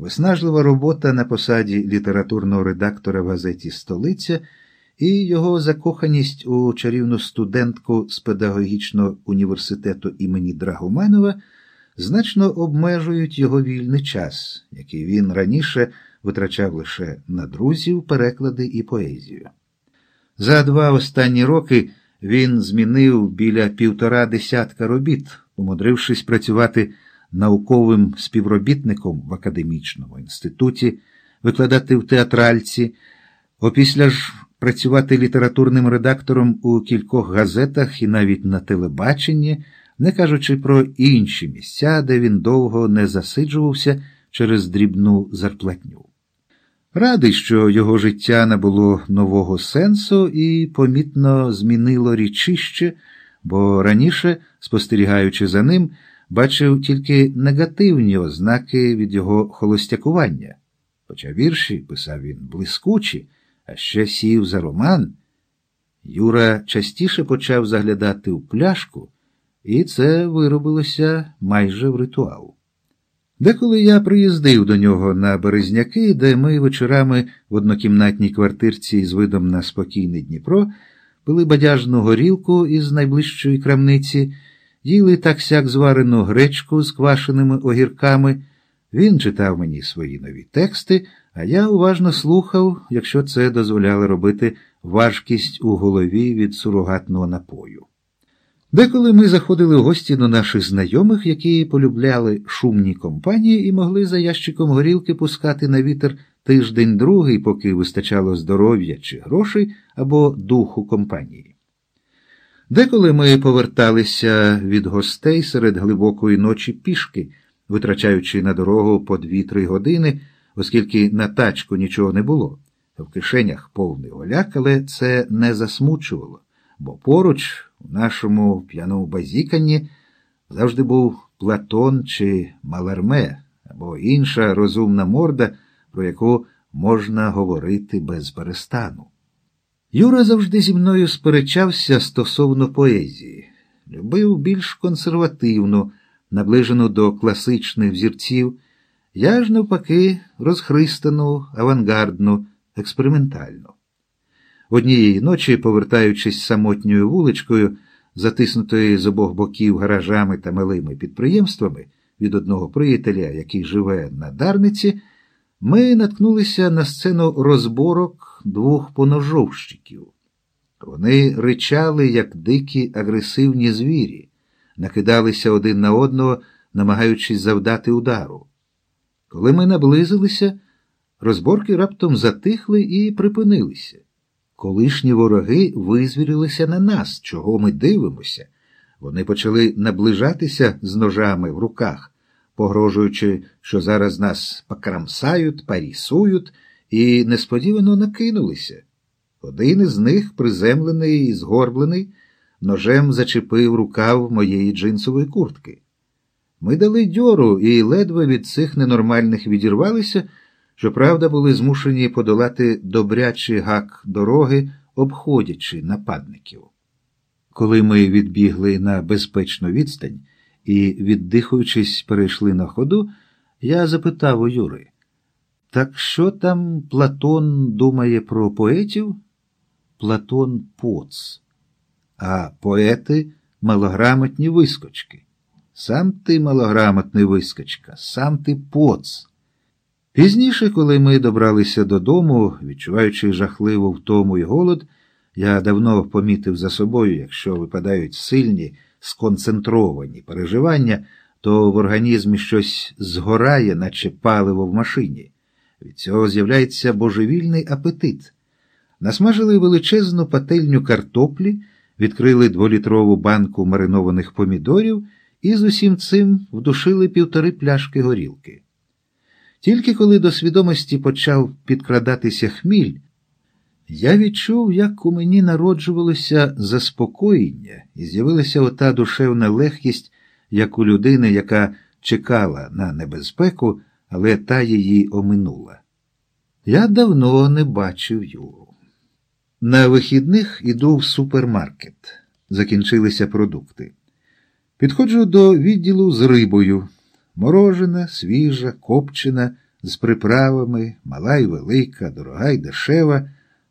Виснажлива робота на посаді літературного редактора в газеті Столиця і його закоханість у чарівну студентку з педагогічного університету імені Драгоманова значно обмежують його вільний час, який він раніше витрачав лише на друзів, переклади і поезію. За два останні роки він змінив біля півтора десятка робіт, умудрившись працювати науковим співробітником в академічному інституті, викладати в театральці, опісля ж працювати літературним редактором у кількох газетах і навіть на телебаченні, не кажучи про інші місця, де він довго не засиджувався через дрібну зарплатню. Радий, що його життя набуло нового сенсу і помітно змінило річище, бо раніше, спостерігаючи за ним, бачив тільки негативні ознаки від його холостякування. Хоча вірші писав він блискучі, а ще сів за роман. Юра частіше почав заглядати у пляшку, і це виробилося майже в ритуал. Деколи я приїздив до нього на Березняки, де ми вечорами в однокімнатній квартирці з видом на спокійний Дніпро пили бадяжну горілку із найближчої крамниці, їли так сяк зварену гречку з квашеними огірками. Він читав мені свої нові тексти, а я уважно слухав, якщо це дозволяло робити важкість у голові від сурогатного напою. Деколи ми заходили в гості до наших знайомих, які полюбляли шумні компанії і могли за ящиком горілки пускати на вітер тиждень другий, поки вистачало здоров'я чи грошей або духу компанії. Деколи ми поверталися від гостей серед глибокої ночі пішки, витрачаючи на дорогу по дві-три години, оскільки на тачку нічого не було. В кишенях повний голяк, але це не засмучувало, бо поруч, у нашому п'яному базіканні, завжди був Платон чи Маларме або інша розумна морда, про яку можна говорити без перестану. Юра завжди зі мною сперечався стосовно поезії, любив більш консервативну, наближену до класичних взірців, я ж навпаки розхристану, авангардну, експериментальну. Однієї ночі, повертаючись самотньою вуличкою, затиснутою з обох боків гаражами та малими підприємствами від одного приятеля, який живе на Дарниці, ми наткнулися на сцену розборок двох поножовщиків. Вони ричали, як дикі агресивні звірі, накидалися один на одного, намагаючись завдати удару. Коли ми наблизилися, розборки раптом затихли і припинилися. Колишні вороги визвірилися на нас, чого ми дивимося. Вони почали наближатися з ножами в руках, погрожуючи, що зараз нас покрамсають, парісують, і несподівано накинулися. Один із них, приземлений і згорблений, ножем зачепив рукав моєї джинсової куртки. Ми дали дьору і ледве від цих ненормальних відірвалися, щоправда, були змушені подолати добрячий гак дороги, обходячи нападників. Коли ми відбігли на безпечну відстань і, віддихуючись, перейшли на ходу, я запитав у Юри, так що там Платон думає про поетів? Платон поц, а поети малограмотні вискочки. Сам ти малограмотний вискочка, сам ти поц. Пізніше, коли ми добралися додому, відчуваючи жахливу втому і голод, я давно помітив за собою, якщо випадають сильні, сконцентровані переживання, то в організмі щось згорає, наче паливо в машині. Від цього з'являється божевільний апетит. Насмажили величезну пательню картоплі, відкрили дволітрову банку маринованих помідорів і з усім цим вдушили півтори пляшки горілки. Тільки коли до свідомості почав підкрадатися хміль, я відчув, як у мені народжувалося заспокоєння і з'явилася ота душевна легкість, як у людини, яка чекала на небезпеку, але та її оминула. Я давно не бачив Юру. На вихідних іду в супермаркет. Закінчилися продукти. Підходжу до відділу з рибою. Морожена, свіжа, копчена, з приправами, мала й велика, дорога й дешева.